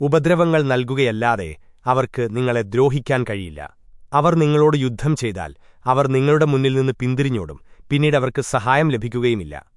ഉപദ്രവങ്ങൾ നൽകുകയല്ലാതെ അവർക്ക് നിങ്ങളെ ദ്രോഹിക്കാൻ കഴിയില്ല. അവർ നിങ്ങളോട് യുദ്ധം ചെയ്താൽ അവർ നിങ്ങളുടെ മുന്നിൽ നിന്ന് പിന്തിരിഞ്ഞോടും പിന്നീട് അവർക്ക് സഹായം ലഭിക്കുകയുമില്ല.